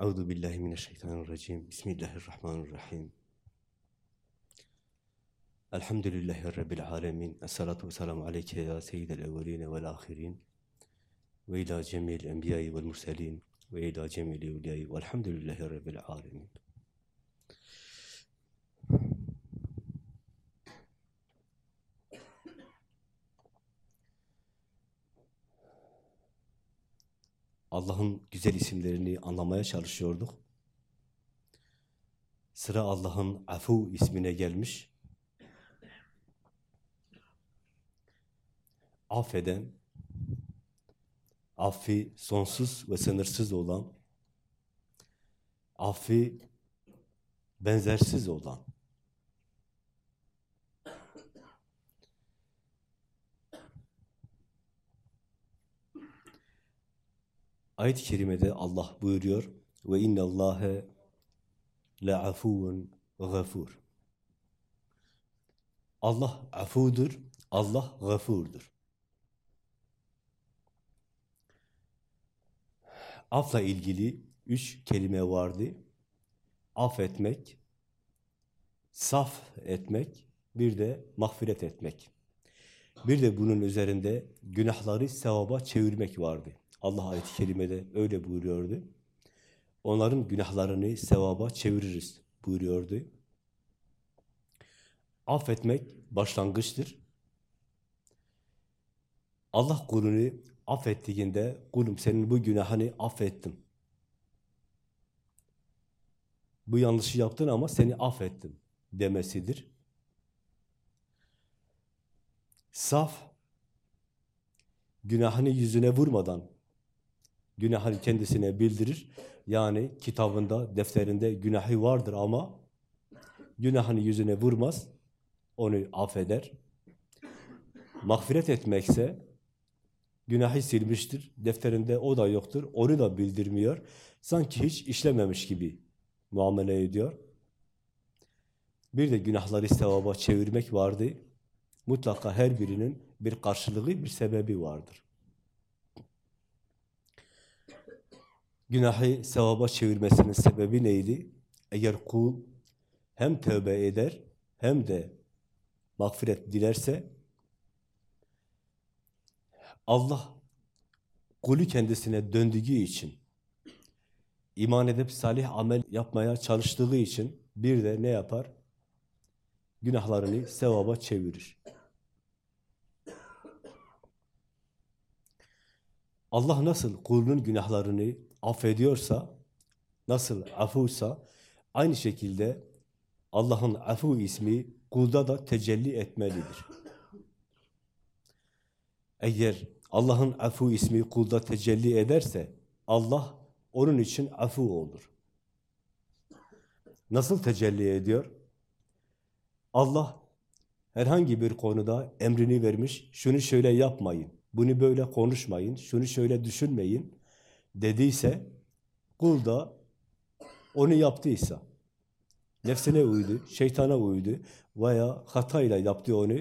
Euzu billahi mineşşeytanirracim. Bismillahirrahmanirrahim. Elhamdülillahi rabbil alamin. Essalatu vesselamu aleyke ya seyyidel evvelin ve'l ahirin. Ve ila cemil enbiya'i ve'l murselin ve ila cemil evliya'i ve'lhamdülillahi rabbil alamin. Allah'ın güzel isimlerini anlamaya çalışıyorduk. Sıra Allah'ın Afu ismine gelmiş. Affeden, affi sonsuz ve sınırsız olan, affi benzersiz olan, Ayet-i kerimede Allah buyuruyor ve innallâhe le'afuvun gafur. Allah afudur, Allah gafurdur. Afla ilgili üç kelime vardı. Affetmek, saf etmek, bir de mağfiret etmek. Bir de bunun üzerinde günahları sevaba çevirmek vardı. Allah ayet-i kerimede öyle buyuruyordu. Onların günahlarını sevaba çeviririz buyuruyordu. Affetmek başlangıçtır. Allah kulunu affettiğinde kulum senin bu günahını affettim. Bu yanlışı yaptın ama seni affettim demesidir. Saf, günahını yüzüne vurmadan günahını kendisine bildirir. Yani kitabında, defterinde günahı vardır ama günahını yüzüne vurmaz, onu affeder. Mağfiret etmekse günahı silmiştir, defterinde o da yoktur, onu da bildirmiyor. Sanki hiç işlememiş gibi muamele ediyor. Bir de günahları sevaba çevirmek vardı. Mutlaka her birinin bir karşılığı, bir sebebi vardır. Günahı sevaba çevirmesinin sebebi neydi? Eğer kul hem tövbe eder hem de mağfiret dilerse Allah kulü kendisine döndüğü için iman edip salih amel yapmaya çalıştığı için bir de ne yapar? Günahlarını sevaba çevirir. Allah nasıl kulunun günahlarını affediyorsa, nasıl afuysa, aynı şekilde Allah'ın afu ismi kulda da tecelli etmelidir. Eğer Allah'ın afu ismi kulda tecelli ederse, Allah onun için afu olur. Nasıl tecelli ediyor? Allah herhangi bir konuda emrini vermiş, şunu şöyle yapmayın, bunu böyle konuşmayın, şunu şöyle düşünmeyin, dediyse, kul da onu yaptıysa, nefsine uydu, şeytana uydu veya hatayla yaptı onu,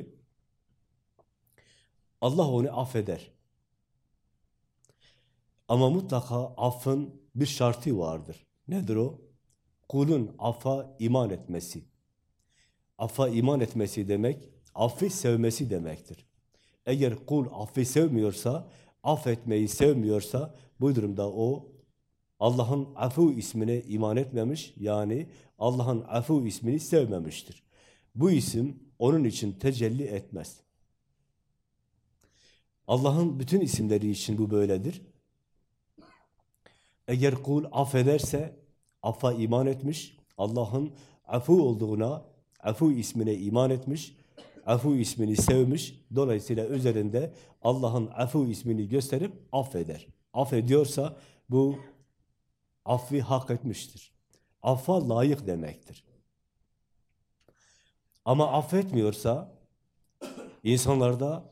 Allah onu affeder. Ama mutlaka affın bir şartı vardır. Nedir o? Kulun affa iman etmesi. Affa iman etmesi demek, affi sevmesi demektir. Eğer kul affi sevmiyorsa, affetmeyi sevmiyorsa bu durumda o Allah'ın afu ismine iman etmemiş, yani Allah'ın afu ismini sevmemiştir. Bu isim onun için tecelli etmez. Allah'ın bütün isimleri için bu böyledir. Eğer kul affederse, affa iman etmiş, Allah'ın afu olduğuna, afu ismine iman etmiş, afu ismini sevmiş, dolayısıyla üzerinde Allah'ın afu ismini gösterip affeder. Affediyorsa bu affi hak etmiştir. Affa layık demektir. Ama affetmiyorsa insanlarda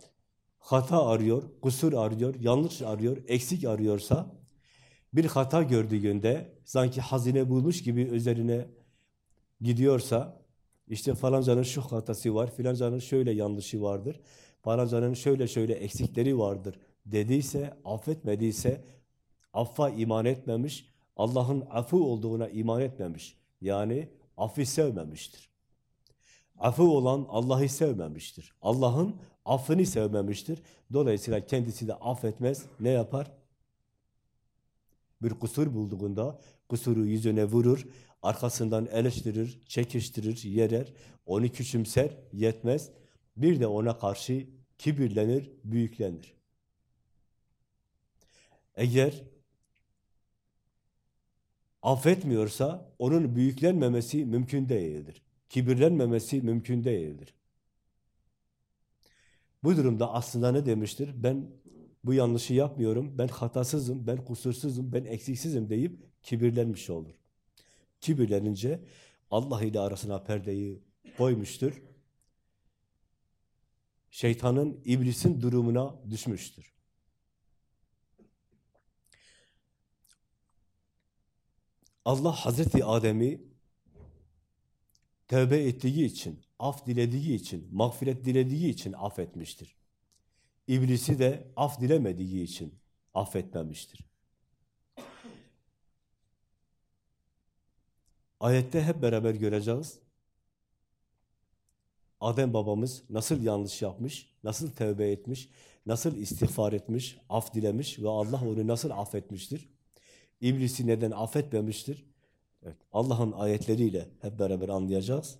hata arıyor, kusur arıyor, yanlış arıyor, eksik arıyorsa bir hata gördüğünde sanki hazine bulmuş gibi üzerine gidiyorsa işte falancanın şu hatası var, filancanın şöyle yanlışı vardır, falancanın şöyle şöyle eksikleri vardır dediyse, affetmediyse, affa iman etmemiş, Allah'ın afu olduğuna iman etmemiş. Yani affi sevmemiştir. Afu olan Allah'ı sevmemiştir. Allah'ın affını sevmemiştir. Dolayısıyla kendisi de affetmez. Ne yapar? Bir kusur bulduğunda kusuru yüzüne vurur, arkasından eleştirir, çekiştirir, yerer, onu küçümser, yetmez. Bir de ona karşı kibirlenir, büyüklenir. Eğer affetmiyorsa onun büyüklenmemesi mümkün değildir. Kibirlenmemesi mümkün değildir. Bu durumda aslında ne demiştir? Ben bu yanlışı yapmıyorum, ben hatasızım, ben kusursuzum, ben eksiksizim deyip kibirlenmiş olur. Kibirlenince Allah ile arasına perdeyi koymuştur. Şeytanın, iblisin durumuna düşmüştür. Allah Hazreti Adem'i tövbe ettiği için, af dilediği için, mağfiret dilediği için affetmiştir. İblisi de af dilemediği için affetmemiştir. Ayette hep beraber göreceğiz. Adem babamız nasıl yanlış yapmış, nasıl tövbe etmiş, nasıl istiğfar etmiş, af dilemiş ve Allah onu nasıl affetmiştir. İblisi neden affetmemiştir? Evet, Allah'ın ayetleriyle hep beraber anlayacağız.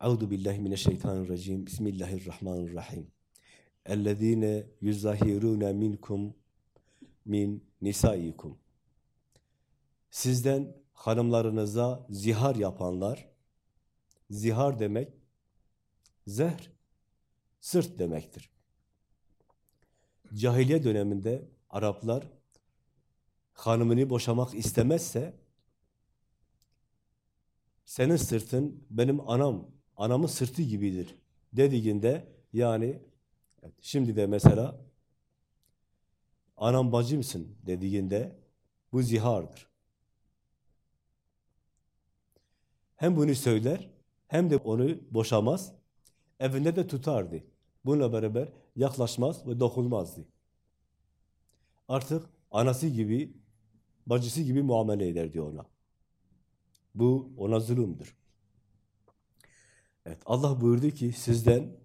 Euzu billahi mineşşeytanirracim. Bismillahirrahmanirrahim. Ellezine yuzahiruna minkum min nisaikum. Sizden hanımlarınıza zihar yapanlar, zihar demek, zehr, sırt demektir. Cahiliye döneminde Araplar hanımını boşamak istemezse, senin sırtın benim anam, anamın sırtı gibidir dediğinde, yani şimdi de mesela anam bacımsın dediğinde bu zihardır. Hem bunu söyler, hem de onu boşamaz, evinde de tutardı. Bununla beraber yaklaşmaz ve dokunmazdı. Artık anası gibi, bacısı gibi muamele ederdi ona. Bu ona zulümdür. Evet, Allah buyurdu ki sizden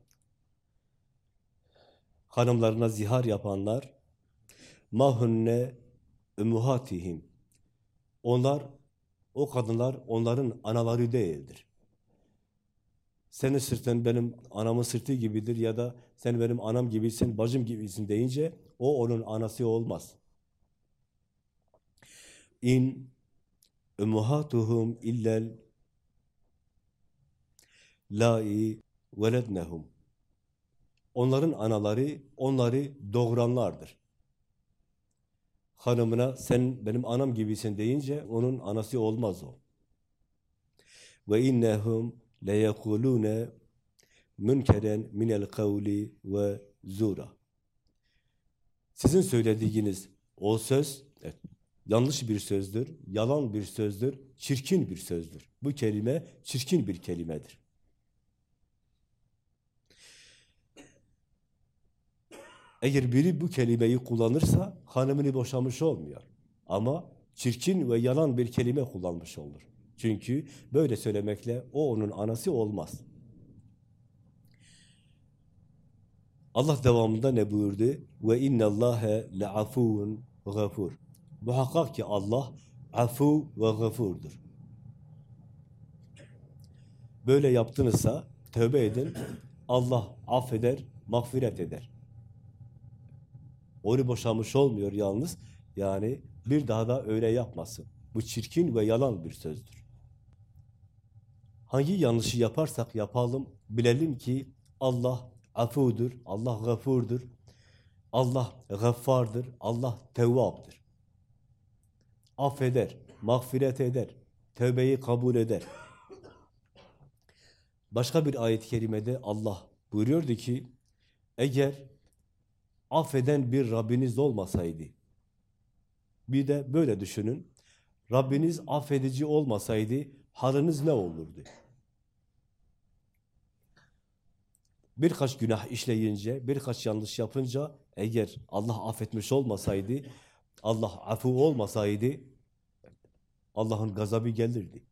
hanımlarına zihar yapanlar mahunne ümuhatihim onlar o kadınlar onların anaları değildir. Senin sırtın benim anamın sırtı gibidir ya da sen benim anam gibisin, bacım gibisin deyince o onun anası olmaz. İn ümmahatuhum illel lai velednehum. Onların anaları onları doğuranlardır. Hanımına sen benim anam gibisin deyince onun anası olmaz o. Ve innehum leyekulune münkeren minel kavli ve zura. Sizin söylediğiniz o söz evet, yanlış bir sözdür, yalan bir sözdür, çirkin bir sözdür. Bu kelime çirkin bir kelimedir. Eğer biri bu kelimeyi kullanırsa hanımını boşamış olmuyor. Ama çirkin ve yalan bir kelime kullanmış olur. Çünkü böyle söylemekle o onun anası olmaz. Allah devamında ne buyurdu? Ve innallâhe le'afûn gafur. Muhakkak ki Allah afu ve gafurdur. Böyle yaptınızsa tövbe edin. Allah affeder, mağfiret eder. Onu boşamış olmuyor yalnız. Yani bir daha da öyle yapmasın. Bu çirkin ve yalan bir sözdür. Hangi yanlışı yaparsak yapalım, bilelim ki Allah afudur, Allah gafurdur, Allah gaffardır, Allah tevvaptır. Affeder, mağfiret eder, tövbeyi kabul eder. Başka bir ayet-i kerimede Allah buyuruyordu ki, eğer affeden bir Rabbiniz olmasaydı, bir de böyle düşünün, Rabbiniz affedici olmasaydı haliniz ne olurdu? birkaç günah işleyince, birkaç yanlış yapınca eğer Allah affetmiş olmasaydı, Allah afu olmasaydı Allah'ın gazabı gelirdi.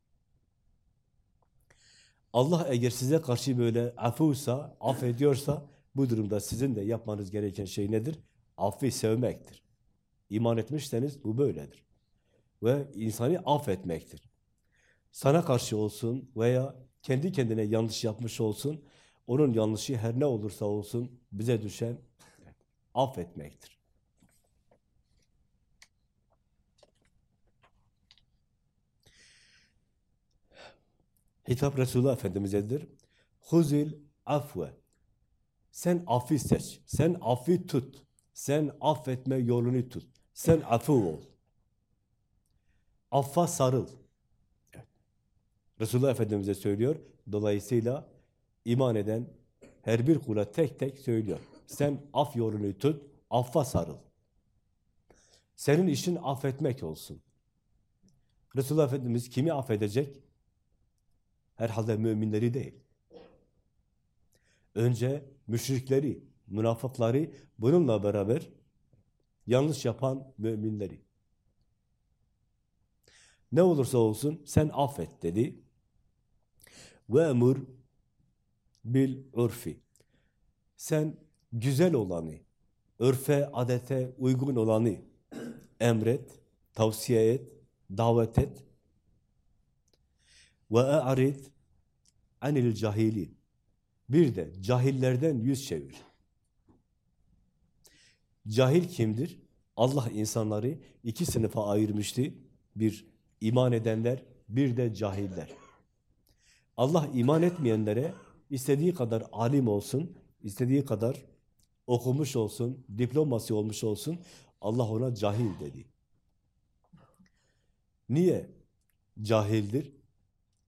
Allah eğer size karşı böyle afuysa, affediyorsa bu durumda sizin de yapmanız gereken şey nedir? Affi sevmektir. İman etmişseniz bu böyledir. Ve insanı affetmektir. Sana karşı olsun veya kendi kendine yanlış yapmış olsun, onun yanlışı her ne olursa olsun bize düşen affetmektir. Hitap Resulullah Efendimiz'edir. Huzil afve. Sen affi seç. Sen affi tut. Sen affetme yolunu tut. Sen afu ol. Affa sarıl. Evet. Resulullah Efendimiz'e söylüyor. Dolayısıyla iman eden her bir kula tek tek söylüyor. Sen af yolunu tut, affa sarıl. Senin işin affetmek olsun. Resulullah Efendimiz kimi affedecek? Herhalde müminleri değil. Önce müşrikleri, münafıkları bununla beraber yanlış yapan müminleri. Ne olursa olsun sen affet dedi. Ve emur bil urfi. Sen güzel olanı, örfe, adete uygun olanı emret, tavsiye et, davet et. Ve e'rid anil cahilin. Bir de cahillerden yüz çevir. Cahil kimdir? Allah insanları iki sınıfa ayırmıştı. Bir iman edenler, bir de cahiller. Allah iman etmeyenlere istediği kadar alim olsun, istediği kadar okumuş olsun, diploması olmuş olsun, Allah ona cahil dedi. Niye cahildir?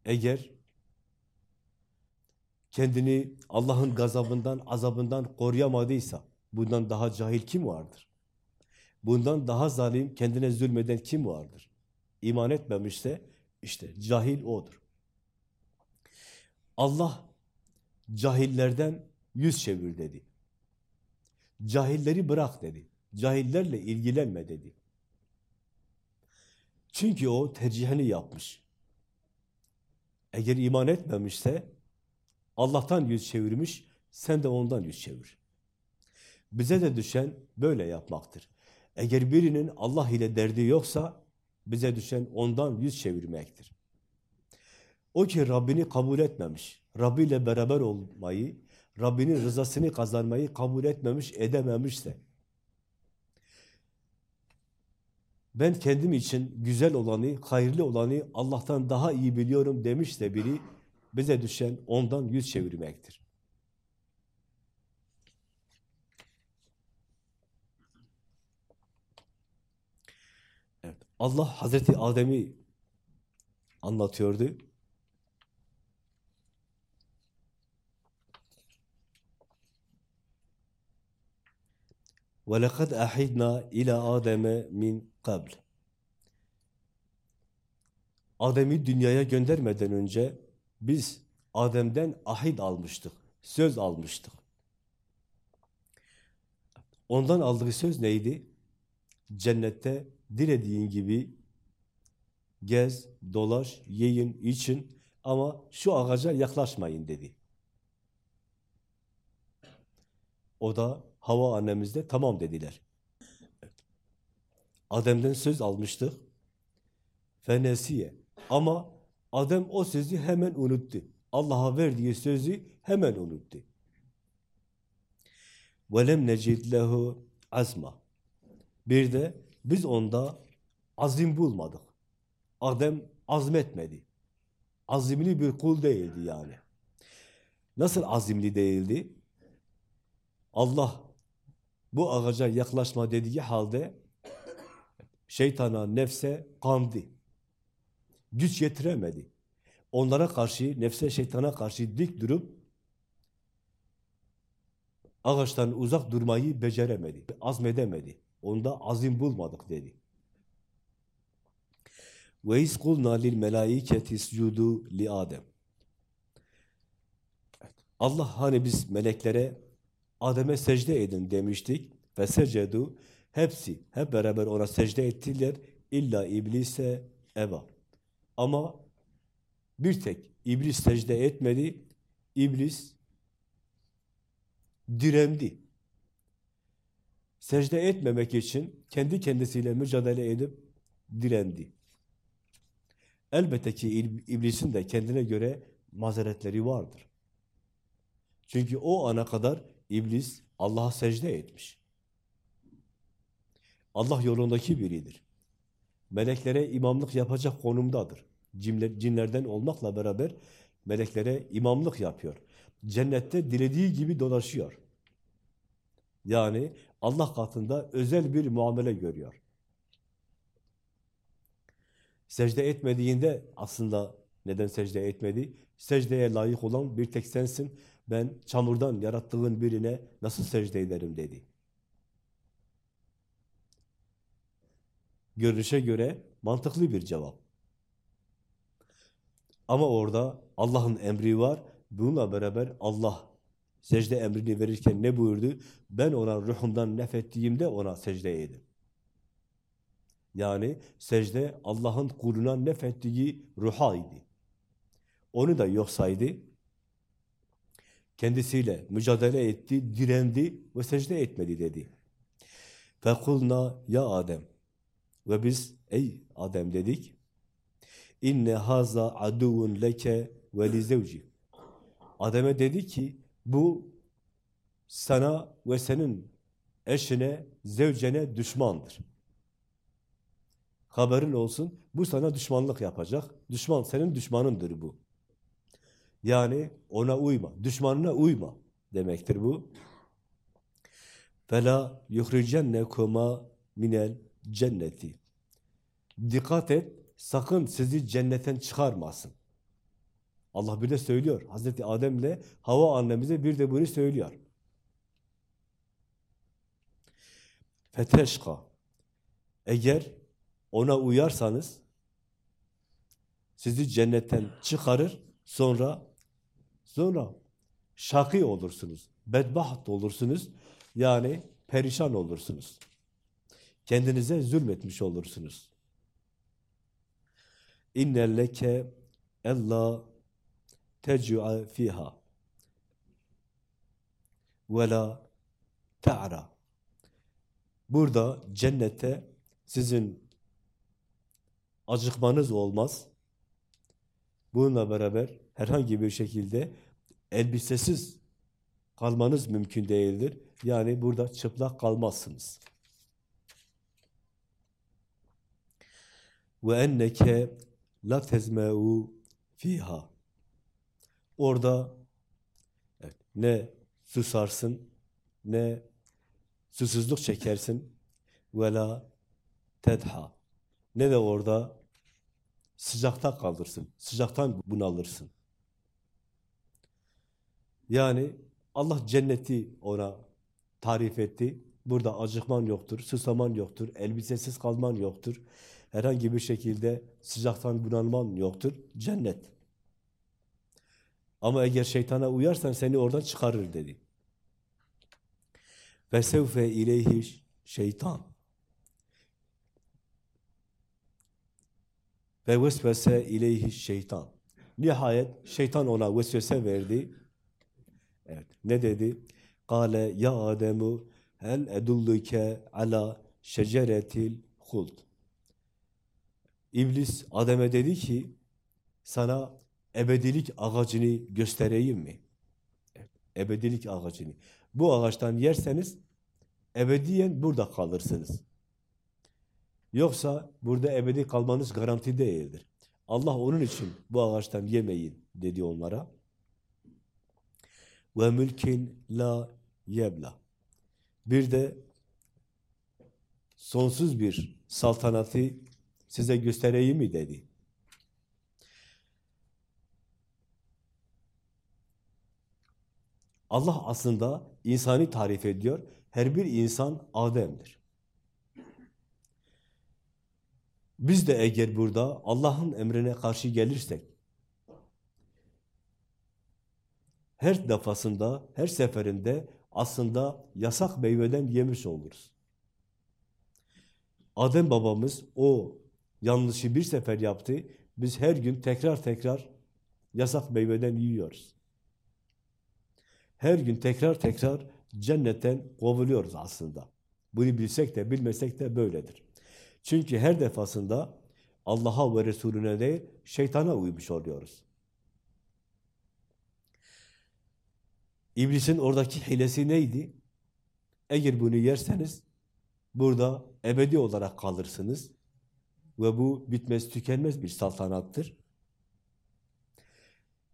Eğer kendini Allah'ın gazabından, azabından koruyamadıysa, bundan daha cahil kim vardır? Bundan daha zalim, kendine zulmeden kim vardır? İman etmemişse, işte cahil odur. Allah cahillerden yüz çevir dedi. Cahilleri bırak dedi. Cahillerle ilgilenme dedi. Çünkü o tercihini yapmış. Eğer iman etmemişse Allah'tan yüz çevirmiş, sen de ondan yüz çevir. Bize de düşen böyle yapmaktır. Eğer birinin Allah ile derdi yoksa bize düşen ondan yüz çevirmektir. O ki Rabbini kabul etmemiş, Rabbi ile beraber olmayı, Rabbinin rızasını kazanmayı kabul etmemiş, edememişse, ben kendim için güzel olanı, hayırlı olanı Allah'tan daha iyi biliyorum demişse biri, bize düşen ondan yüz çevirmektir. Evet, Allah Hazreti Adem'i anlatıyordu. وَلَقَدْ اَحِدْنَا اِلَى آدَمَ min قَبْلِ Adem'i dünyaya göndermeden önce biz Adem'den ahit almıştık, söz almıştık. Ondan aldığı söz neydi? Cennette dilediğin gibi gez, dolaş, yiyin, için ama şu ağaca yaklaşmayın dedi. O da Hava annemiz de tamam dediler. Adem'den söz almıştık. Fenesiye. Ama Adem o sözü hemen unuttu. Allah'a verdiği sözü hemen unuttu. وَلَمْ نَجِدْ لَهُ azma. Bir de biz onda azim bulmadık. Adem azmetmedi. Azimli bir kul değildi yani. Nasıl azimli değildi? Allah bu ağaca yaklaşma dediği halde şeytana, nefse kandı. Güç yetiremedi. Onlara karşı, nefse, şeytana karşı dik durup ağaçtan uzak durmayı beceremedi, azmedemedi. Onda azim bulmadık dedi. Ve iz kulna lil melaiketi iscudu li Adem. Allah hani biz meleklere Adem'e secde edin demiştik. Ve secedu hepsi hep beraber ona secde ettiler. İlla iblise eva. Ama bir tek iblis secde etmedi. İblis direndi. Secde etmemek için kendi kendisiyle mücadele edip direndi. Elbette ki iblisin de kendine göre mazeretleri vardır. Çünkü o ana kadar iblis Allah'a secde etmiş. Allah yolundaki biridir. Meleklere imamlık yapacak konumdadır. Cinler, cinlerden olmakla beraber meleklere imamlık yapıyor. Cennette dilediği gibi dolaşıyor. Yani Allah katında özel bir muamele görüyor. Secde etmediğinde aslında neden secde etmedi? Secdeye layık olan bir tek sensin. Ben çamurdan yarattığın birine nasıl secde ederim dedi. Görünüşe göre mantıklı bir cevap. Ama orada Allah'ın emri var. Bununla beraber Allah secde emrini verirken ne buyurdu? Ben ona ruhumdan nefettiğimde ona secde edin. Yani secde Allah'ın kuluna nefettiği ruha idi. Onu da yok saydı. Kendisiyle mücadele etti, direndi ve secde etmedi dedi. Fekulna ya Adem. Ve biz ey Adem dedik. İnne haza aduvun leke ve li. Adem'e dedi ki bu sana ve senin eşine, zevcene düşmandır. Haberin olsun, bu sana düşmanlık yapacak. Düşman, senin düşmanındır bu. Yani ona uyma, düşmanına uyma demektir bu. Fela yuhricennekuma minel cenneti. Dikkat et, sakın sizi cennetten çıkarmasın. Allah bir de söylüyor. Hazreti Adem ile Hava annemize bir de bunu söylüyor. Feteşka. Eğer ona uyarsanız sizi cennetten çıkarır, sonra sonra şakî olursunuz, bedbaht olursunuz, yani perişan olursunuz. Kendinize zulmetmiş olursunuz. İnnelleke ella tecu'a fiha ve la ta'ra. Burada cennette sizin acıkmanız olmaz. Bununla beraber herhangi bir şekilde elbisesiz kalmanız mümkün değildir. Yani burada çıplak kalmazsınız. Ve enneke la tezme'u fiha. Orada evet, ne susarsın, ne susuzluk çekersin ve la tedha. Ne de orada sıcakta kalırsın, sıcaktan bunalırsın. Yani Allah cenneti ona tarif etti. Burada acıkman yoktur, susaman yoktur, elbisesiz kalman yoktur. Herhangi bir şekilde sıcaktan bunalman yoktur. Cennet. Ama eğer şeytana uyarsan seni oradan çıkarır dedi. Ve sevfe ileyhi şeytan. Ve vesvese ileyhi şeytan. Nihayet şeytan ona vesvese verdi. Evet. Ne dedi? Kale ya Ademu hel edulluke ala şeceretil huld. İblis Adem'e dedi ki sana ebedilik ağacını göstereyim mi? ebedilik ağacını. Bu ağaçtan yerseniz ebediyen burada kalırsınız. Yoksa burada ebedi kalmanız garanti değildir. Allah onun için bu ağaçtan yemeyin dedi onlara. Ve mülkin la yebla. Bir de sonsuz bir saltanatı size göstereyim mi dedi. Allah aslında insani tarif ediyor. Her bir insan Adem'dir. Biz de eğer burada Allah'ın emrine karşı gelirsek, her defasında, her seferinde aslında yasak meyveden yemiş oluruz. Adem babamız o yanlışı bir sefer yaptı. Biz her gün tekrar tekrar yasak meyveden yiyoruz. Her gün tekrar tekrar cennetten kovuluyoruz aslında. Bunu bilsek de bilmesek de böyledir. Çünkü her defasında Allah'a ve Resulüne değil, şeytana uymuş oluyoruz. İblisin oradaki hilesi neydi? Eğer bunu yerseniz burada ebedi olarak kalırsınız ve bu bitmez tükenmez bir saltanattır.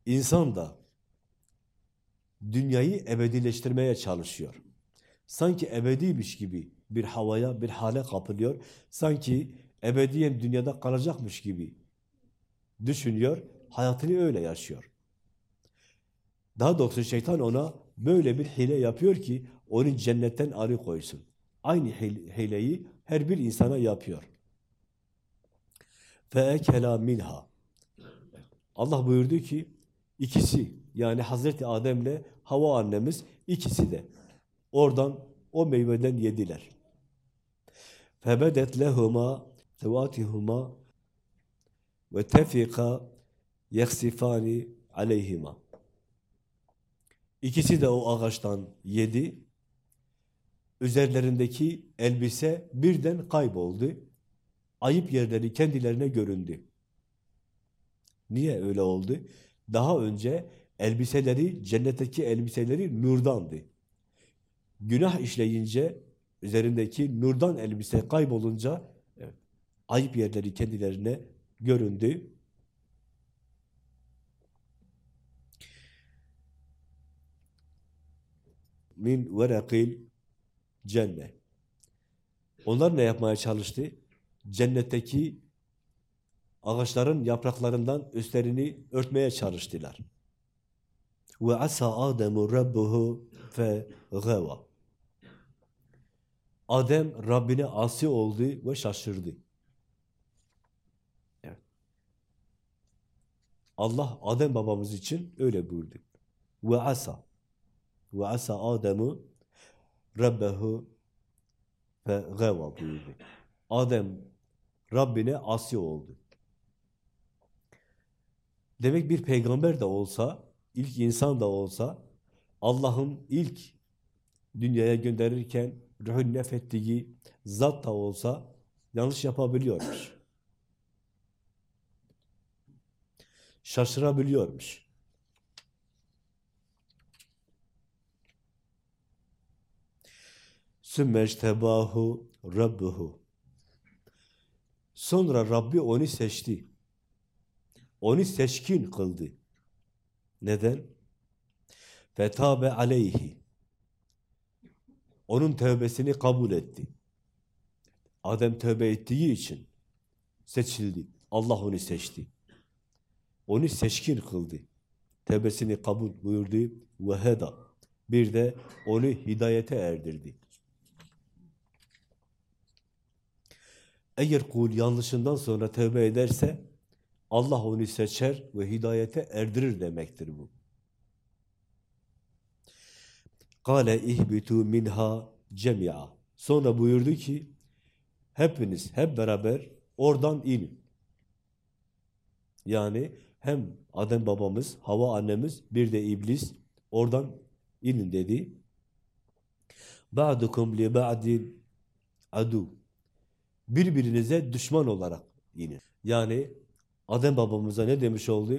İnsan da dünyayı ebedileştirmeye çalışıyor. Sanki ebediymiş gibi bir havaya, bir hale kapılıyor. Sanki ebediyen dünyada kalacakmış gibi düşünüyor, hayatını öyle yaşıyor. Daha doğrusu şeytan ona böyle bir hile yapıyor ki onu cennetten arı koysun. Aynı hileyi her bir insana yapıyor. فَاَكَلَا minha. Allah buyurdu ki ikisi yani Hazreti Adem'le Hava annemiz ikisi de oradan o meyveden yediler. فَبَدَتْ لَهُمَا سَوَاتِهُمَا وَتَفِقَا يَخْسِفَانِ عَلَيْهِمَا İkisi de o ağaçtan yedi. Üzerlerindeki elbise birden kayboldu. Ayıp yerleri kendilerine göründü. Niye öyle oldu? Daha önce elbiseleri, cennetteki elbiseleri nurdandı. Günah işleyince, üzerindeki nurdan elbise kaybolunca, ayıp yerleri kendilerine göründü. min verakil cennet. Onlar ne yapmaya çalıştı? Cennetteki ağaçların yapraklarından üstlerini örtmeye çalıştılar. Ve asa Ademu rabbuhu fe gava. Adem Rabbine asi oldu ve şaşırdı. Allah Adem babamız için öyle buyurdu. Ve asa ve asa Adem'u Rabbehu fe gava buyurdu. Adem Rabbine asi oldu. Demek bir peygamber de olsa, ilk insan da olsa, Allah'ın ilk dünyaya gönderirken ruhun nefettiği zat da olsa yanlış yapabiliyormuş. Şaşırabiliyormuş. Sümmectebahu Rabbuhu. Sonra Rabbi onu seçti. Onu seçkin kıldı. Neden? Fetabe aleyhi. Onun tövbesini kabul etti. Adem tövbe ettiği için seçildi. Allah onu seçti. Onu seçkin kıldı. Tövbesini kabul buyurdu. Ve heda. Bir de onu hidayete erdirdi. Eğer kul yanlışından sonra tövbe ederse Allah onu seçer ve hidayete erdirir demektir bu. Kale ihbitu minha cemia. Sonra buyurdu ki hepiniz hep beraber oradan inin. Yani hem Adem babamız, Hava annemiz, bir de iblis oradan inin dedi. Ba'dukum li ba'din adu birbirinize düşman olarak inin. Yani Adem babamıza ne demiş oldu?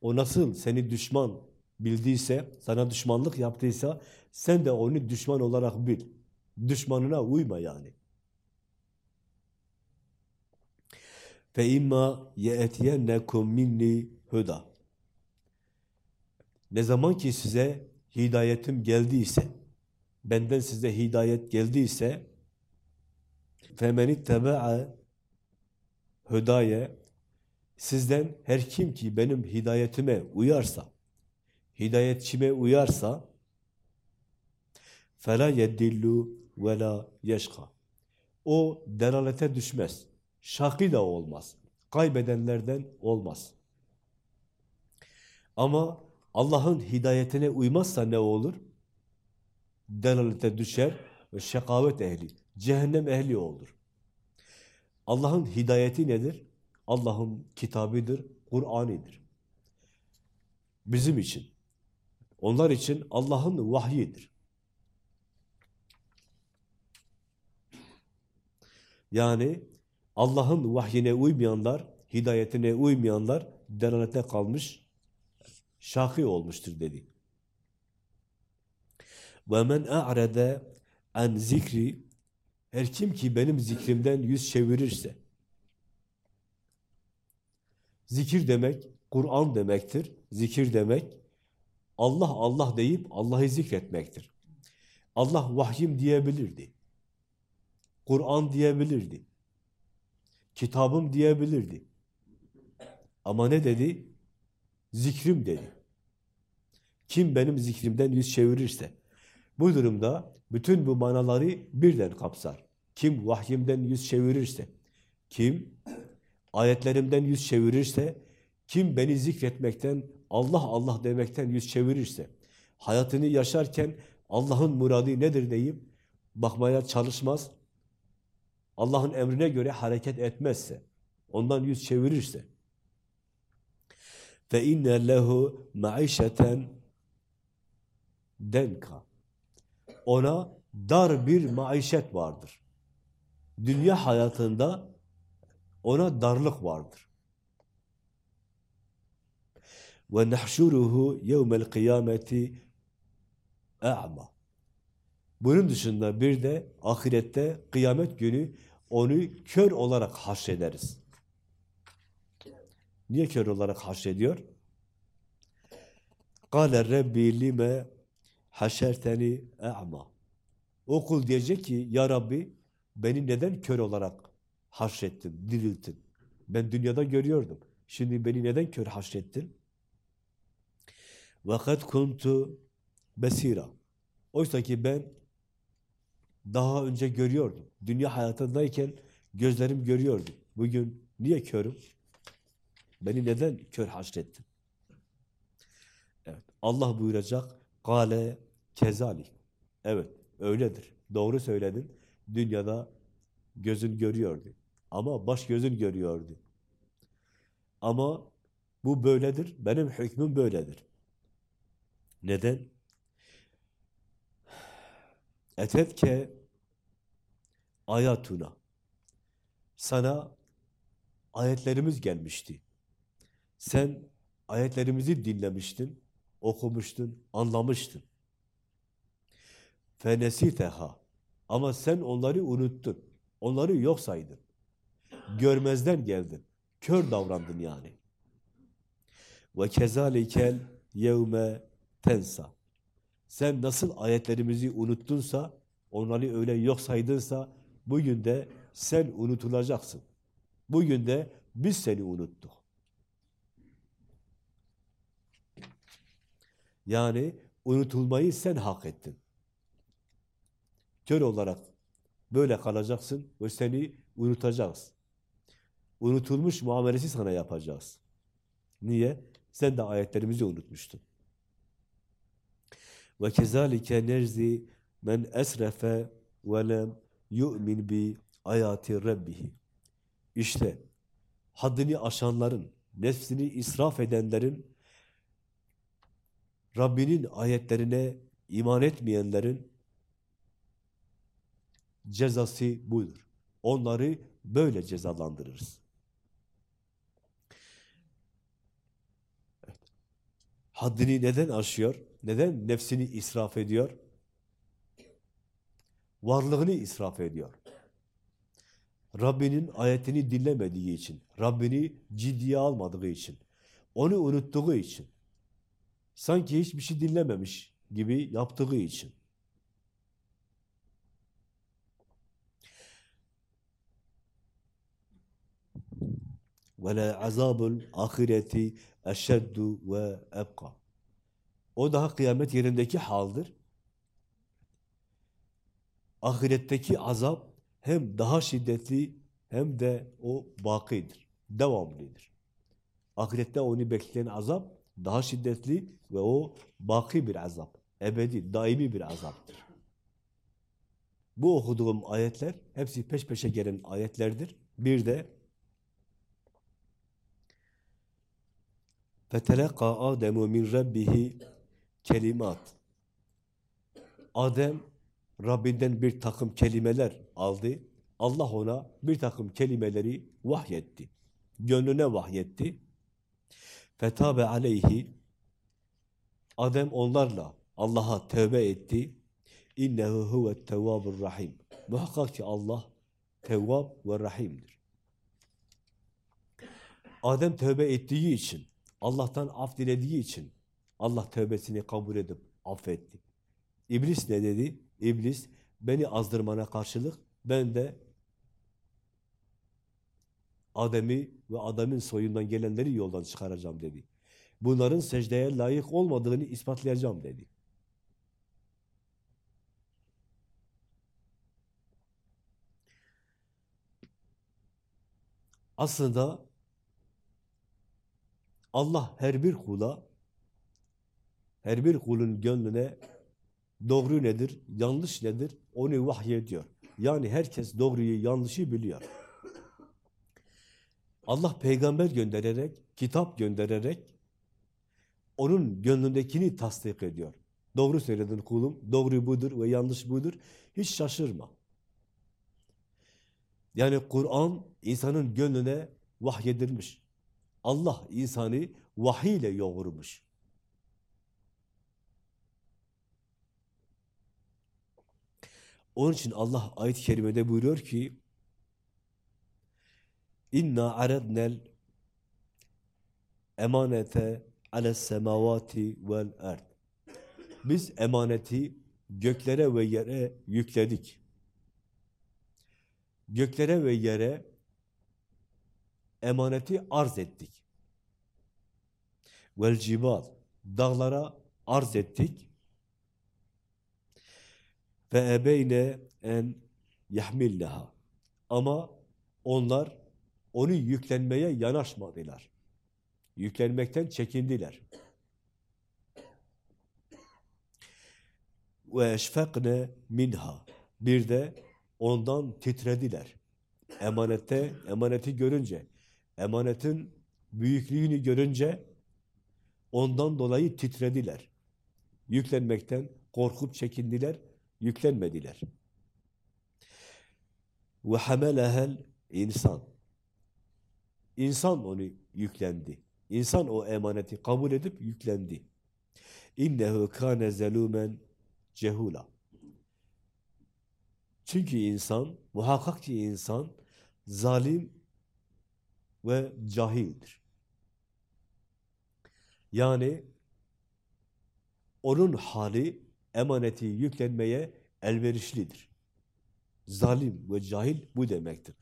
O nasıl seni düşman bildiyse, sana düşmanlık yaptıysa sen de onu düşman olarak bil. Düşmanına uyma yani. Fe imma ye'tiyennekum minni huda. Ne zaman ki size hidayetim geldiyse, benden size hidayet geldiyse فَمَنِ اتَّبَعَ Hüdaye sizden her kim ki benim hidayetime uyarsa, hidayetçime uyarsa فَلَا يَدِّلُّ وَلَا يَشْقَى O delalete düşmez. Şakî da olmaz. Kaybedenlerden olmaz. Ama Allah'ın hidayetine uymazsa ne olur? Delalete düşer ve şekavet ehli, cehennem ehli olur. Allah'ın hidayeti nedir? Allah'ın kitabıdır, Kur'an'ıdır. Bizim için. Onlar için Allah'ın vahyidir. Yani Allah'ın vahyine uymayanlar, hidayetine uymayanlar delalete kalmış, şaki olmuştur dedi. وَمَنْ اَعْرَدَ en zikri her kim ki benim zikrimden yüz çevirirse zikir demek Kur'an demektir. Zikir demek Allah Allah deyip Allah'ı zikretmektir. Allah vahyim diyebilirdi. Kur'an diyebilirdi. Kitabım diyebilirdi. Ama ne dedi? Zikrim dedi. Kim benim zikrimden yüz çevirirse, bu durumda bütün bu manaları birden kapsar. Kim vahyimden yüz çevirirse, kim ayetlerimden yüz çevirirse, kim beni zikretmekten, Allah Allah demekten yüz çevirirse, hayatını yaşarken Allah'ın muradı nedir deyip bakmaya çalışmaz, Allah'ın emrine göre hareket etmezse, ondan yüz çevirirse, inne lehu maişeten denka. Ona dar bir maişet vardır. Dünya hayatında ona darlık vardır. Ve nahşuruhu yevmel kıyameti a'ma. Bunun dışında bir de ahirette kıyamet günü onu kör olarak haşrederiz. Niye kör olarak haşrediyor? Kâle Rabbi lime haşerteni e'ma. O kul diyecek ki, Ya Rabbi beni neden kör olarak haşrettin, dirilttin? Ben dünyada görüyordum. Şimdi beni neden kör haşrettin? Vakat kuntu besira. Oysa ki ben daha önce görüyordum. Dünya hayatındayken gözlerim görüyordu. Bugün niye körüm? Beni neden kör haşrettin? Evet. Allah buyuracak. Kale kezalik. Evet. Öyledir. Doğru söyledin. Dünyada gözün görüyordu. Ama baş gözün görüyordu. Ama bu böyledir. Benim hükmüm böyledir. Neden? Etetke ayatuna. Sana ayetlerimiz gelmişti. Sen ayetlerimizi dinlemiştin, okumuştun, anlamıştın. Fenesiteha. Ama sen onları unuttun. Onları yok saydın. Görmezden geldin. Kör davrandın yani. Ve kezalikel yevme tensa. Sen nasıl ayetlerimizi unuttunsa, onları öyle yok saydınsa, bugün de sen unutulacaksın. Bugün de biz seni unuttuk. Yani unutulmayı sen hak ettin. Kör olarak böyle kalacaksın ve seni unutacağız. Unutulmuş muamelesi sana yapacağız. Niye? Sen de ayetlerimizi unutmuştun. Ve kezalike nerzi men esrefe ve lem yu'min bi ayati rabbihi. İşte haddini aşanların, nefsini israf edenlerin, Rabbinin ayetlerine iman etmeyenlerin cezası budur. Onları böyle cezalandırırız. Haddini neden aşıyor? Neden nefsini israf ediyor? Varlığını israf ediyor. Rabbinin ayetini dinlemediği için, Rabbini ciddiye almadığı için, onu unuttuğu için, sanki hiçbir şey dinlememiş gibi yaptığı için. Ve la azabul ahireti eşeddu ve ebqa. O daha kıyamet yerindeki haldir. Ahiretteki azap hem daha şiddetli hem de o bakidir, devamlıdır. Ahirette onu bekleyen azap daha şiddetli ve o baki bir azap, ebedi, daimi bir azaptır. Bu okuduğum ayetler hepsi peş peşe gelen ayetlerdir. Bir de Feteleka Ademu min Rabbihi kelimat. Adem Rabbinden bir takım kelimeler aldı. Allah ona bir takım kelimeleri vahyetti. Gönlüne vahyetti. Fetabe aleyhi Adem onlarla Allah'a tövbe etti. İnnehu huvet tevvabur rahim. Muhakkak ki Allah tevvab ve rahimdir. Adem tövbe ettiği için Allah'tan af dilediği için Allah tövbesini kabul edip affetti. İblis ne dedi? İblis beni azdırmana karşılık ben de Adem'i ve Adem'in soyundan gelenleri yoldan çıkaracağım dedi. Bunların secdeye layık olmadığını ispatlayacağım dedi. Aslında Allah her bir kula, her bir kulun gönlüne doğru nedir, yanlış nedir onu vahyediyor. Yani herkes doğruyu, yanlışı biliyor. Allah peygamber göndererek, kitap göndererek onun gönlündekini tasdik ediyor. Doğru söyledin kulum, doğru budur ve yanlış budur. Hiç şaşırma. Yani Kur'an insanın gönlüne vahyedilmiş. Allah insanı vahiy ile yoğurmuş. Onun için Allah ayet-i kerimede buyuruyor ki İnna aradnel emanete ales semavati vel erd. Biz emaneti göklere ve yere yükledik. Göklere ve yere emaneti arz ettik. Vel cibal. Dağlara arz ettik. Ve ebeyne en yahmilleha. Ama onlar onu yüklenmeye yanaşmadılar. Yüklenmekten çekindiler. Ve eşfekne minha. Bir de ondan titrediler. Emanette, emaneti görünce, emanetin büyüklüğünü görünce ondan dolayı titrediler. Yüklenmekten korkup çekindiler, yüklenmediler. Ve hamelehel insan. İnsan onu yüklendi. İnsan o emaneti kabul edip yüklendi. İnnehu kâne zelûmen cehula. Çünkü insan, muhakkak ki insan zalim ve cahildir. Yani onun hali emaneti yüklenmeye elverişlidir. Zalim ve cahil bu demektir.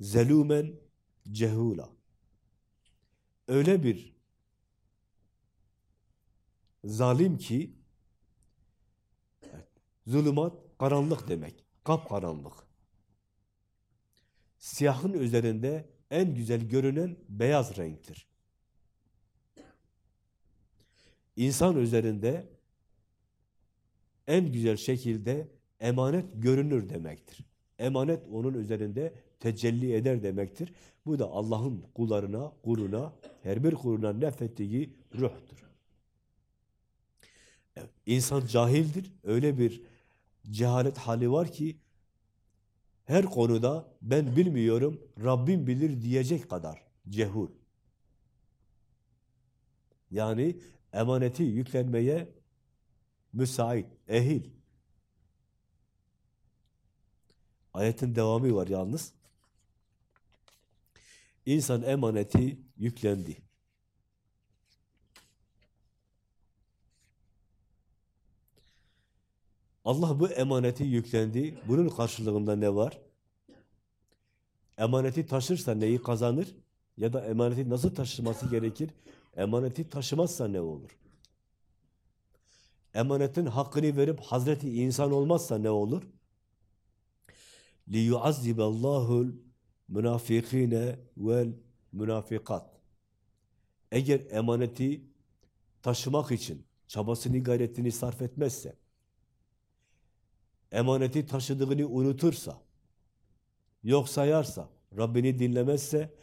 Zelûmen cehula. Öyle bir zalim ki zulümat karanlık demek. Kapkaranlık. Siyahın üzerinde en güzel görünen beyaz renktir. İnsan üzerinde en güzel şekilde emanet görünür demektir. Emanet onun üzerinde tecelli eder demektir. Bu da Allah'ın kullarına, kuluna, her bir kuluna nefettiği ruhtur. Evet, insan cahildir. Öyle bir cehalet hali var ki her konuda ben bilmiyorum, Rabbim bilir diyecek kadar cehul. Yani emaneti yüklenmeye müsait, ehil. Ayetin devamı var yalnız. İnsan emaneti yüklendi. Allah bu emaneti yüklendi. Bunun karşılığında ne var? Emaneti taşırsa neyi kazanır? Ya da emaneti nasıl taşıması gerekir? Emaneti taşımazsa ne olur? Emanetin hakkını verip Hazreti insan olmazsa ne olur? لِيُعَذِّبَ اللّٰهُ الْمُنَافِقِينَ وَالْمُنَافِقَاتِ Eğer emaneti taşımak için çabasını, gayretini sarf etmezse, emaneti taşıdığını unutursa, yok sayarsa, Rabbini dinlemezse,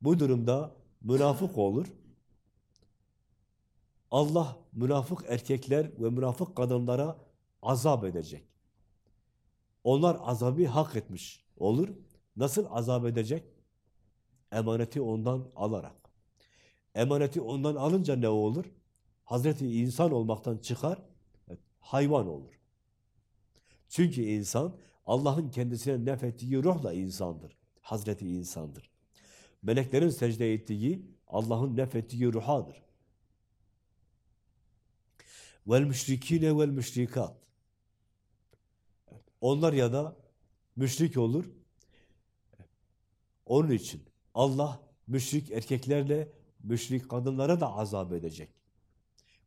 bu durumda münafık olur. Allah münafık erkekler ve münafık kadınlara azap edecek. Onlar azabı hak etmiş olur. Nasıl azap edecek? Emaneti ondan alarak. Emaneti ondan alınca ne olur? Hazreti insan olmaktan çıkar, hayvan olur. Çünkü insan Allah'ın kendisine nefettiği ruhla insandır. Hazreti insandır. Meleklerin secde ettiği Allah'ın nefettiği ruhadır. Vel müşrikine vel müşrikat. Onlar ya da müşrik olur. Onun için Allah müşrik erkeklerle müşrik kadınlara da azap edecek.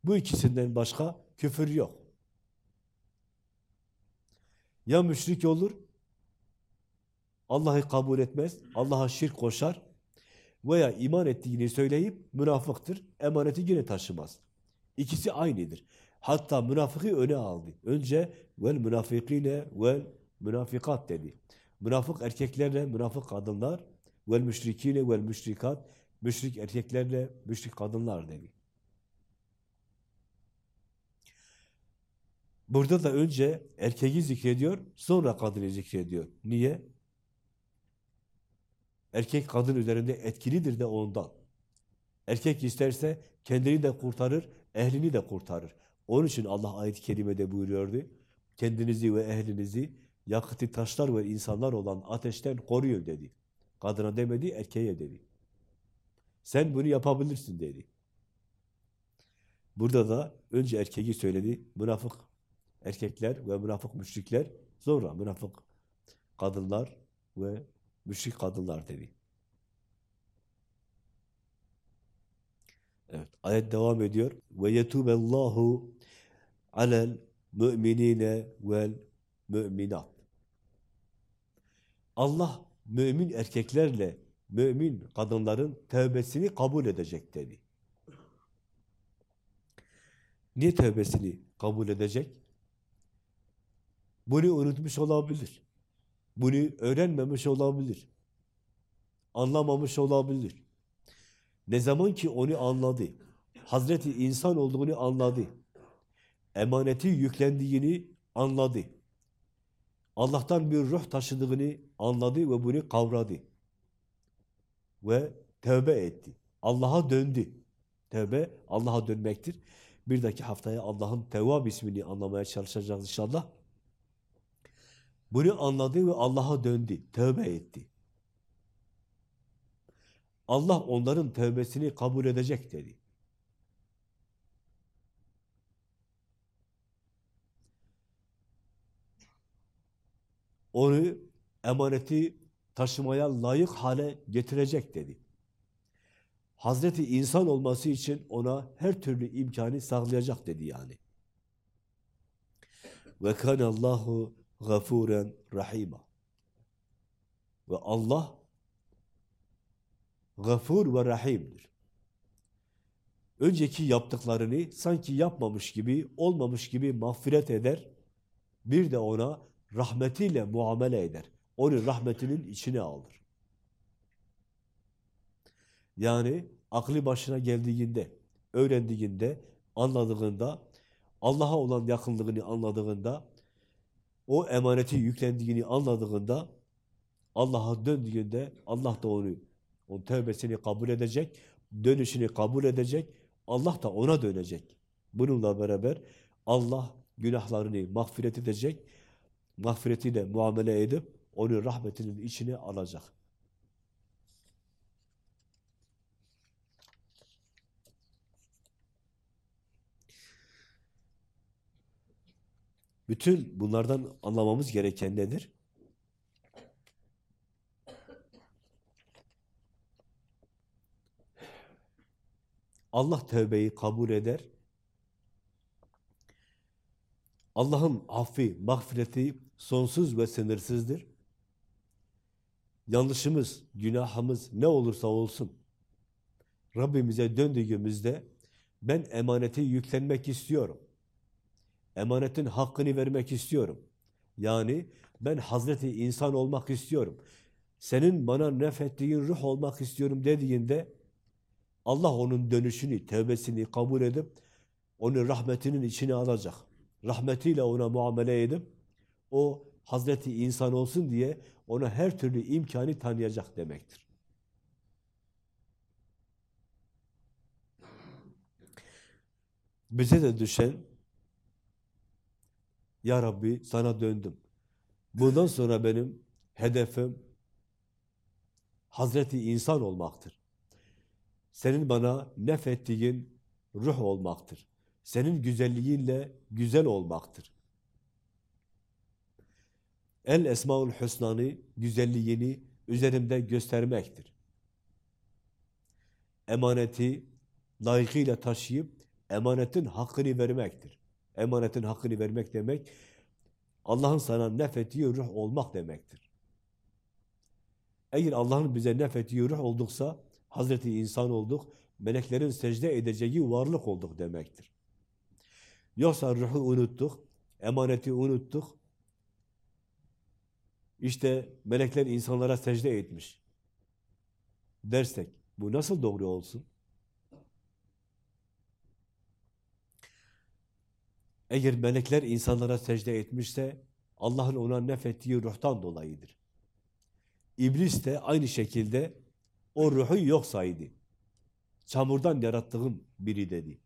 Bu ikisinden başka küfür yok. Ya müşrik olur, Allah'ı kabul etmez, Allah'a şirk koşar veya iman ettiğini söyleyip münafıktır, emaneti yine taşımaz. İkisi aynıdır. Hatta münafıkı öne aldı. Önce vel münafikine vel münafikat dedi. Münafık erkeklerle münafık kadınlar vel müşrikine vel müşrikat müşrik erkeklerle müşrik kadınlar dedi. Burada da önce erkeği zikrediyor, sonra kadını zikrediyor. Niye? Erkek kadın üzerinde etkilidir de ondan. Erkek isterse kendini de kurtarır, ehlini de kurtarır. Onun için Allah ayet-i kerimede buyuruyordu. Kendinizi ve ehlinizi yakıtı taşlar ve insanlar olan ateşten koruyun dedi. Kadına demedi, erkeğe dedi. Sen bunu yapabilirsin dedi. Burada da önce erkeği söyledi. Münafık erkekler ve münafık müşrikler, sonra münafık kadınlar ve müşrik kadınlar dedi. Evet, ayet devam ediyor. Ve yetubellahu alel müminine vel müminat. Allah mümin erkeklerle mümin kadınların tövbesini kabul edecek dedi. Niye tövbesini kabul edecek? Bunu unutmuş olabilir. Bunu öğrenmemiş olabilir. Anlamamış olabilir. Ne zaman ki onu anladı, Hazreti insan olduğunu anladı, emaneti yüklendiğini anladı, Allah'tan bir ruh taşıdığını anladı ve bunu kavradı. Ve tövbe etti. Allah'a döndü. Tövbe Allah'a dönmektir. Bir dahaki haftaya Allah'ın Tevvab ismini anlamaya çalışacağız inşallah. Bunu anladı ve Allah'a döndü, tövbe etti. Allah onların tövbesini kabul edecek dedi. Onu emaneti taşımaya layık hale getirecek dedi. Hazreti insan olması için ona her türlü imkanı sağlayacak dedi yani. Ve kanallahu gafuren rahima. Ve Allah gafur ve rahimdir. Önceki yaptıklarını sanki yapmamış gibi, olmamış gibi mağfiret eder. Bir de ona rahmetiyle muamele eder. Onu rahmetinin içine alır. Yani aklı başına geldiğinde, öğrendiğinde, anladığında, Allah'a olan yakınlığını anladığında, o emaneti yüklendiğini anladığında, Allah'a döndüğünde Allah da onu, onun tövbesini kabul edecek, dönüşünü kabul edecek, Allah da ona dönecek. Bununla beraber Allah günahlarını mağfiret edecek, mağfiretiyle muamele edip onu rahmetinin içine alacak. Bütün bunlardan anlamamız gereken nedir? Allah tövbeyi kabul eder. Allah'ın affi, mağfireti sonsuz ve sınırsızdır. Yanlışımız, günahımız ne olursa olsun Rabbimize döndüğümüzde Ben emaneti yüklenmek istiyorum. Emanetin hakkını vermek istiyorum. Yani ben Hazreti insan olmak istiyorum. Senin bana nefettiğin ruh olmak istiyorum dediğinde Allah onun dönüşünü, tevbesini kabul edip onu rahmetinin içine alacak. Rahmetiyle ona muamele edip o Hazreti insan olsun diye ona her türlü imkanı tanıyacak demektir. Bize de düşen Ya Rabbi sana döndüm. Bundan sonra benim hedefim Hazreti insan olmaktır. Senin bana nefettiğin ruh olmaktır. Senin güzelliğinle güzel olmaktır. El Esmaül Hüsna'nı, güzelliğini üzerimde göstermektir. Emaneti layıkıyla taşıyıp emanetin hakkını vermektir. Emanetin hakkını vermek demek, Allah'ın sana nefettiği ruh olmak demektir. Eğer Allah'ın bize nefettiği ruh olduksa, Hazreti insan olduk, meleklerin secde edeceği varlık olduk demektir. Yoksa ruhu unuttuk, emaneti unuttuk, işte melekler insanlara secde etmiş dersek, bu nasıl doğru olsun? Eğer melekler insanlara secde etmişse, Allah'ın ona nefettiği ruhtan dolayıdır. İblis de aynı şekilde o ruhu yok saydı. Çamurdan yarattığım biri dedi.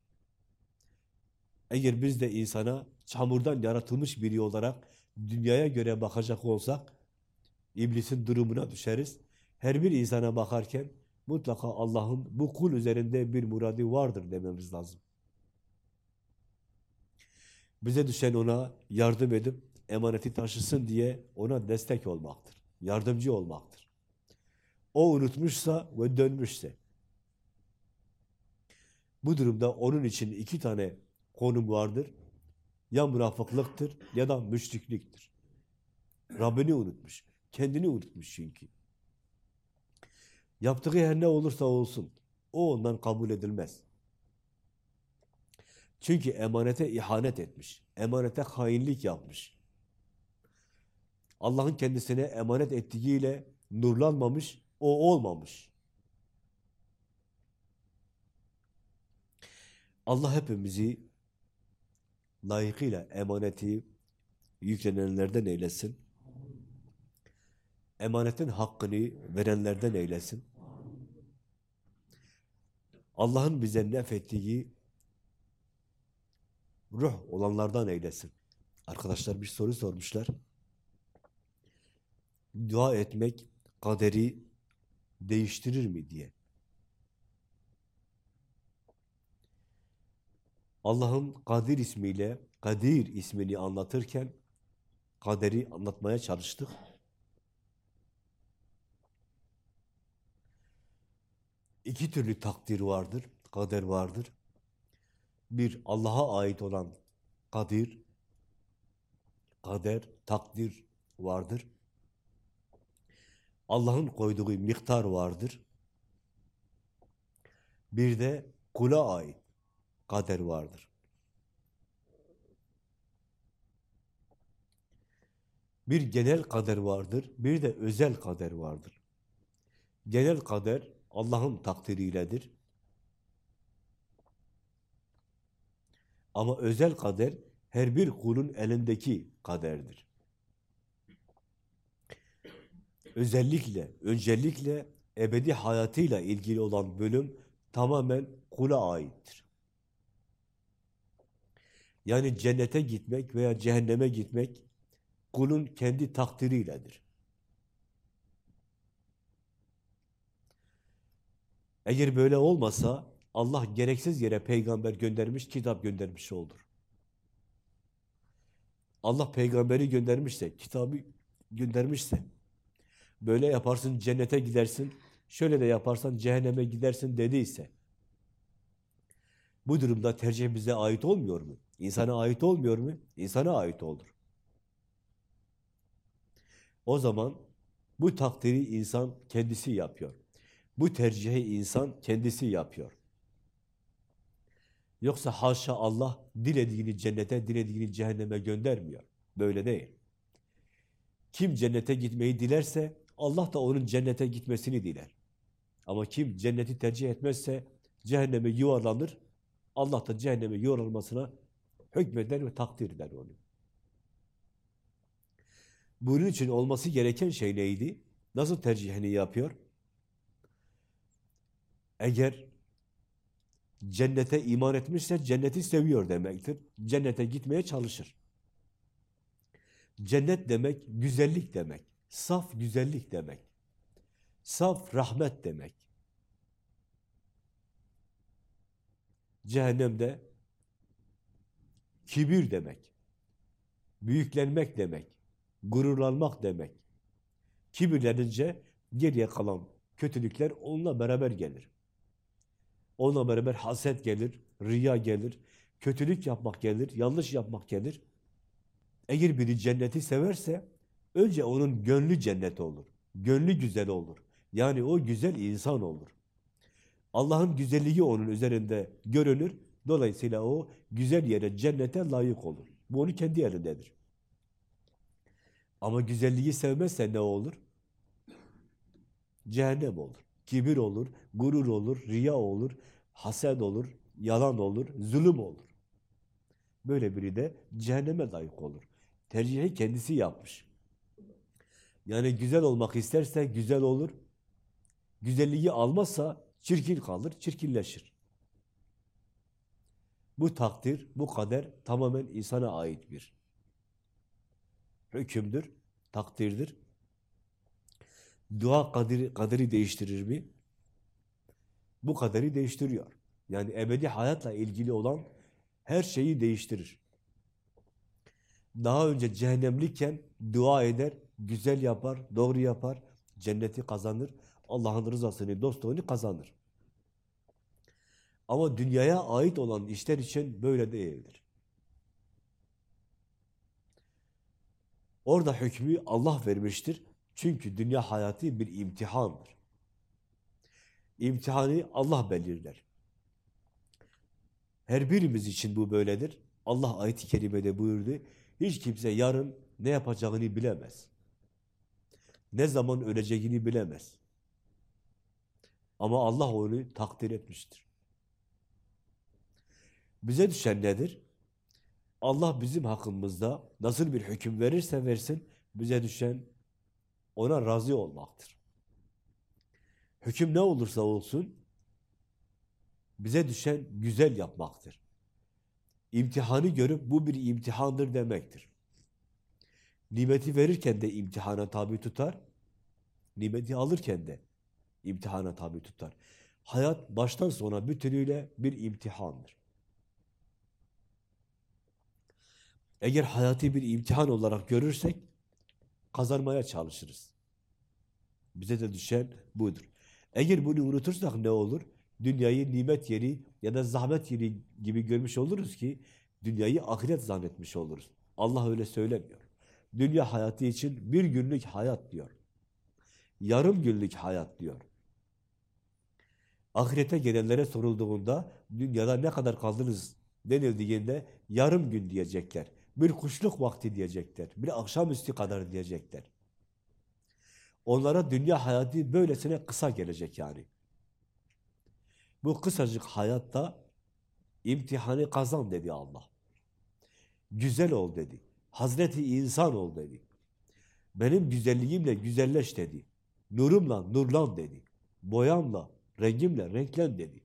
Eğer biz de insana çamurdan yaratılmış biri olarak dünyaya göre bakacak olsak, iblisin durumuna düşeriz. Her bir insana bakarken mutlaka Allah'ın bu kul üzerinde bir muradi vardır dememiz lazım. Bize düşen ona yardım edip emaneti taşısın diye ona destek olmaktır. Yardımcı olmaktır. O unutmuşsa ve dönmüşse bu durumda onun için iki tane konum vardır. Ya münafıklıktır ya da müşrikliktir. Rabbini unutmuş. Kendini unutmuş çünkü. Yaptığı her ne olursa olsun o ondan kabul edilmez. Çünkü emanete ihanet etmiş. Emanete hainlik yapmış. Allah'ın kendisine emanet ettiğiyle nurlanmamış, o olmamış. Allah hepimizi layıkıyla emaneti yüklenenlerden eylesin. Emanetin hakkını verenlerden eylesin. Allah'ın bize nefettiği ruh olanlardan eylesin. Arkadaşlar bir soru sormuşlar. Dua etmek kaderi değiştirir mi diye. Allah'ın Kadir ismiyle Kadir ismini anlatırken kaderi anlatmaya çalıştık. İki türlü takdir vardır, kader vardır. Bir Allah'a ait olan kadir, kader, takdir vardır. Allah'ın koyduğu miktar vardır. Bir de kula ait kader vardır. Bir genel kader vardır, bir de özel kader vardır. Genel kader Allah'ın takdiriyledir. Ama özel kader her bir kulun elindeki kaderdir. Özellikle, öncelikle ebedi hayatıyla ilgili olan bölüm tamamen kula aittir. Yani cennete gitmek veya cehenneme gitmek kulun kendi takdiriyledir. Eğer böyle olmasa Allah gereksiz yere peygamber göndermiş, kitap göndermiş olur. Allah peygamberi göndermişse, kitabı göndermişse, böyle yaparsın cennete gidersin, şöyle de yaparsan cehenneme gidersin dediyse, bu durumda tercih bize ait olmuyor mu? İnsana ait olmuyor mu? İnsana ait olur. O zaman bu takdiri insan kendisi yapıyor. Bu tercihi insan kendisi yapıyor. Yoksa haşa Allah dilediğini cennete, dilediğini cehenneme göndermiyor. Böyle değil. Kim cennete gitmeyi dilerse Allah da onun cennete gitmesini diler. Ama kim cenneti tercih etmezse cehenneme yuvarlanır. Allah da cehenneme yuvarlanmasına hükmeder ve takdir eder onu. Bunun için olması gereken şey neydi? Nasıl tercihini yapıyor? Eğer cennete iman etmişse cenneti seviyor demektir. Cennete gitmeye çalışır. Cennet demek güzellik demek. Saf güzellik demek. Saf rahmet demek. Cehennemde kibir demek. Büyüklenmek demek. Gururlanmak demek. Kibirlenince geriye kalan kötülükler onunla beraber gelir. Onunla beraber haset gelir, riya gelir, kötülük yapmak gelir, yanlış yapmak gelir. Eğer biri cenneti severse önce onun gönlü cennet olur. Gönlü güzel olur. Yani o güzel insan olur. Allah'ın güzelliği onun üzerinde görünür. Dolayısıyla o güzel yere, cennete layık olur. Bu onun kendi elindedir. Ama güzelliği sevmezse ne olur? Cehennem olur. Kibir olur, gurur olur, riya olur, haset olur, yalan olur, zulüm olur. Böyle biri de cehenneme layık olur. Tercihi kendisi yapmış. Yani güzel olmak isterse güzel olur. Güzelliği almazsa çirkin kalır, çirkinleşir. Bu takdir, bu kader tamamen insana ait bir hükümdür, takdirdir. Dua kaderi, kaderi değiştirir mi? Bu kaderi değiştiriyor. Yani ebedi hayatla ilgili olan her şeyi değiştirir. Daha önce cehennemlikken dua eder, güzel yapar, doğru yapar, cenneti kazanır, Allah'ın rızasını, dostluğunu kazanır. Ama dünyaya ait olan işler için böyle değildir. Orada hükmü Allah vermiştir. Çünkü dünya hayatı bir imtihandır. İmtihanı Allah belirler. Her birimiz için bu böyledir. Allah ayet-i kerimede buyurdu. Hiç kimse yarın ne yapacağını bilemez. Ne zaman öleceğini bilemez. Ama Allah onu takdir etmiştir. Bize düşen nedir? Allah bizim hakkımızda nasıl bir hüküm verirse versin, bize düşen ona razı olmaktır. Hüküm ne olursa olsun, bize düşen güzel yapmaktır. İmtihanı görüp bu bir imtihandır demektir. Nimeti verirken de imtihana tabi tutar, nimeti alırken de imtihana tabi tutar. Hayat baştan sona bütünüyle bir imtihandır. Eğer hayatı bir imtihan olarak görürsek, kazanmaya çalışırız. Bize de düşen budur. Eğer bunu unutursak ne olur? Dünyayı nimet yeri ya da zahmet yeri gibi görmüş oluruz ki, dünyayı ahiret zannetmiş oluruz. Allah öyle söylemiyor. Dünya hayatı için bir günlük hayat diyor. Yarım günlük hayat diyor. Ahirete gelenlere sorulduğunda dünyada ne kadar kaldınız denildiğinde yarım gün diyecekler. Bir kuşluk vakti diyecekler. Bir akşamüstü kadar diyecekler. Onlara dünya hayatı böylesine kısa gelecek yani. Bu kısacık hayatta imtihanı kazan dedi Allah. Güzel ol dedi. Hazreti insan ol dedi. Benim güzelliğimle güzelleş dedi. Nurumla nurlan dedi. Boyamla, rengimle renklen dedi.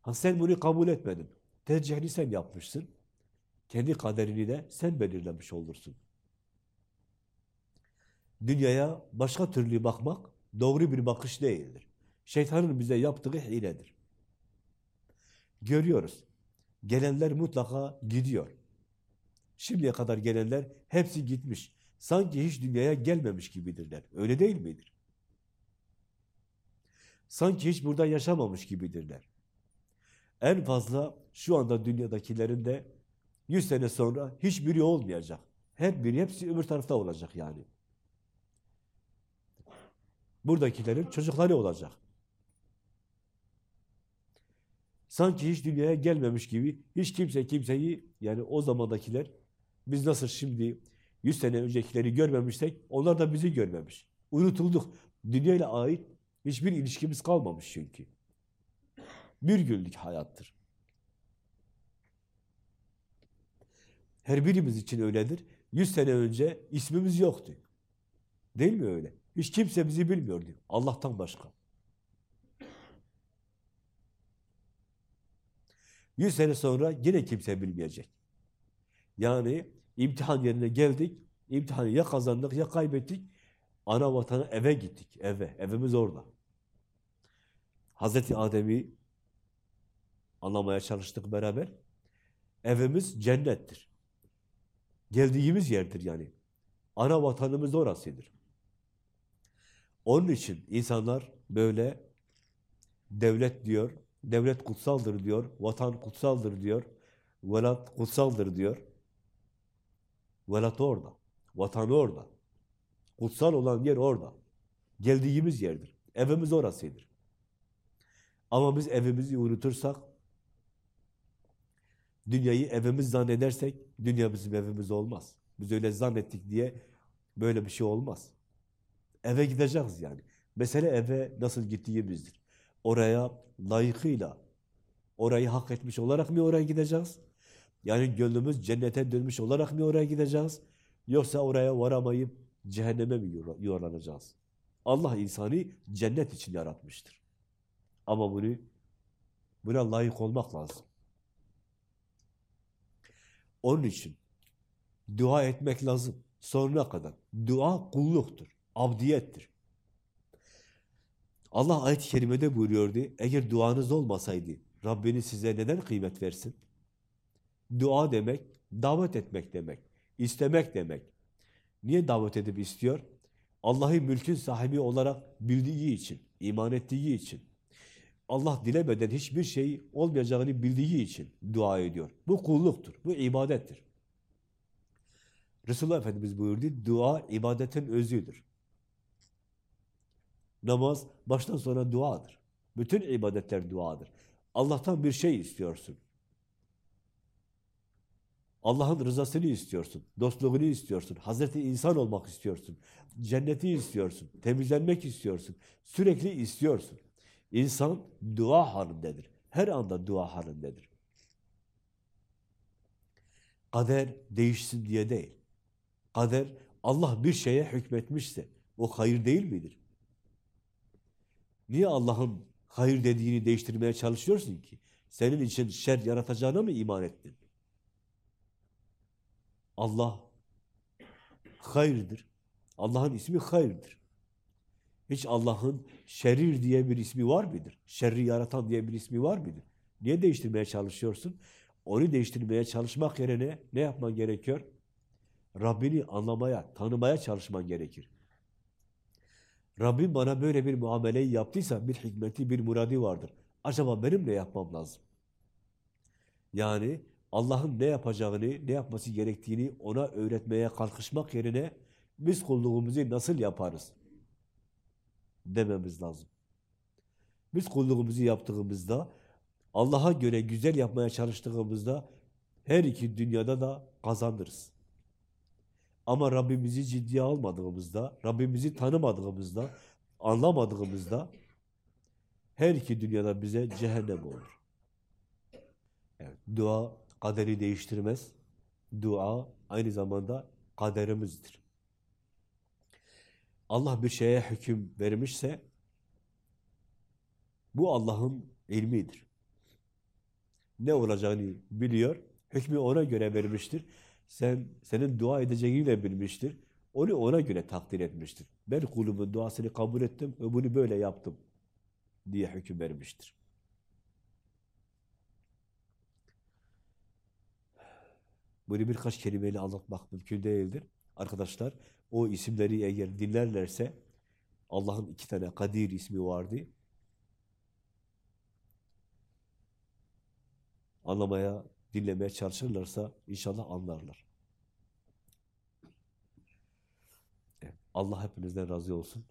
Ha sen bunu kabul etmedin. Tercihini sen yapmışsın. Kendi kaderini de sen belirlemiş olursun. Dünyaya başka türlü bakmak doğru bir bakış değildir. Şeytanın bize yaptığı hiledir. Görüyoruz. Gelenler mutlaka gidiyor. Şimdiye kadar gelenler hepsi gitmiş. Sanki hiç dünyaya gelmemiş gibidirler. Öyle değil midir? Sanki hiç burada yaşamamış gibidirler. En fazla şu anda dünyadakilerin de 100 sene sonra hiçbiri olmayacak. Her biri hepsi öbür tarafta olacak yani. Buradakilerin çocukları olacak. Sanki hiç dünyaya gelmemiş gibi hiç kimse kimseyi yani o zamandakiler biz nasıl şimdi 100 sene öncekileri görmemişsek onlar da bizi görmemiş. Unutulduk. Dünyayla ait hiçbir ilişkimiz kalmamış çünkü. Bir günlük hayattır. Her birimiz için öyledir. 100 sene önce ismimiz yoktu. Değil mi öyle? Hiç kimse bizi bilmiyordu. Allah'tan başka. 100 sene sonra yine kimse bilmeyecek. Yani imtihan yerine geldik, imtihanı ya kazandık ya kaybettik. Ana vatana eve gittik, eve. Evimiz orada. Hazreti Adem'i anlamaya çalıştık beraber. Evimiz cennettir. Geldiğimiz yerdir yani. Ana vatanımız orasıdır. Onun için insanlar böyle devlet diyor, devlet kutsaldır diyor, vatan kutsaldır diyor, velat kutsaldır diyor. Velat orada, vatan orada. Kutsal olan yer orada. Geldiğimiz yerdir. Evimiz orasıdır. Ama biz evimizi unutursak, dünyayı evimiz zannedersek, dünya bizim evimiz olmaz. Biz öyle zannettik diye böyle bir şey olmaz. Eve gideceğiz yani. Mesele eve nasıl gittiğimizdir. Oraya layıkıyla, orayı hak etmiş olarak mı oraya gideceğiz? Yani gönlümüz cennete dönmüş olarak mı oraya gideceğiz? Yoksa oraya varamayıp cehenneme mi yuvarlanacağız? Allah insanı cennet için yaratmıştır. Ama bunu buna layık olmak lazım. Onun için dua etmek lazım. Sonuna kadar. Dua kulluktur. Abdiyettir. Allah ayet-i kerimede buyuruyordu. Eğer duanız olmasaydı Rabbiniz size neden kıymet versin? Dua demek, davet etmek demek, istemek demek. Niye davet edip istiyor? Allah'ı mülkün sahibi olarak bildiği için, iman ettiği için. Allah dilemeden hiçbir şey olmayacağını bildiği için dua ediyor. Bu kulluktur, bu ibadettir. Resulullah Efendimiz buyurdu, dua ibadetin özüdür. Namaz baştan sona duadır. Bütün ibadetler duadır. Allah'tan bir şey istiyorsun. Allah'ın rızasını istiyorsun, dostluğunu istiyorsun, Hazreti insan olmak istiyorsun, cenneti istiyorsun, temizlenmek istiyorsun, sürekli istiyorsun. İnsan dua halindedir. Her anda dua halindedir. Kader değişsin diye değil. Kader Allah bir şeye hükmetmişse o hayır değil midir? Niye Allah'ın hayır dediğini değiştirmeye çalışıyorsun ki? Senin için şer yaratacağına mı iman ettin? Allah hayırdır. Allah'ın ismi hayırdır. Hiç Allah'ın şerir diye bir ismi var mıdır? Şerri yaratan diye bir ismi var mıdır? Niye değiştirmeye çalışıyorsun? Onu değiştirmeye çalışmak yerine ne yapman gerekiyor? Rabbini anlamaya, tanımaya çalışman gerekir. Rabbim bana böyle bir muameleyi yaptıysa bir hikmeti, bir muradi vardır. Acaba benim ne yapmam lazım? Yani Allah'ın ne yapacağını, ne yapması gerektiğini ona öğretmeye kalkışmak yerine biz kulluğumuzu nasıl yaparız? Dememiz lazım. Biz kulluğumuzu yaptığımızda, Allah'a göre güzel yapmaya çalıştığımızda her iki dünyada da kazanırız. Ama Rabbimizi ciddiye almadığımızda, Rabbimizi tanımadığımızda, anlamadığımızda her iki dünyada bize cehennem olur. Evet, dua kaderi değiştirmez. Dua aynı zamanda kaderimizdir. Allah bir şeye hüküm vermişse bu Allah'ın ilmidir. Ne olacağını biliyor, hükmü ona göre vermiştir. Sen senin dua edeceğini de bilmiştir. Onu ona göre takdir etmiştir. Ben kulumun duasını kabul ettim ve bunu böyle yaptım diye hüküm vermiştir. Bunu birkaç kelimeyle anlatmak mümkün değildir. Arkadaşlar o isimleri eğer dinlerlerse Allah'ın iki tane Kadir ismi vardı. Anlamaya, dinlemeye çalışırlarsa inşallah anlarlar. Allah hepinizden razı olsun.